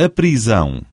a prisão.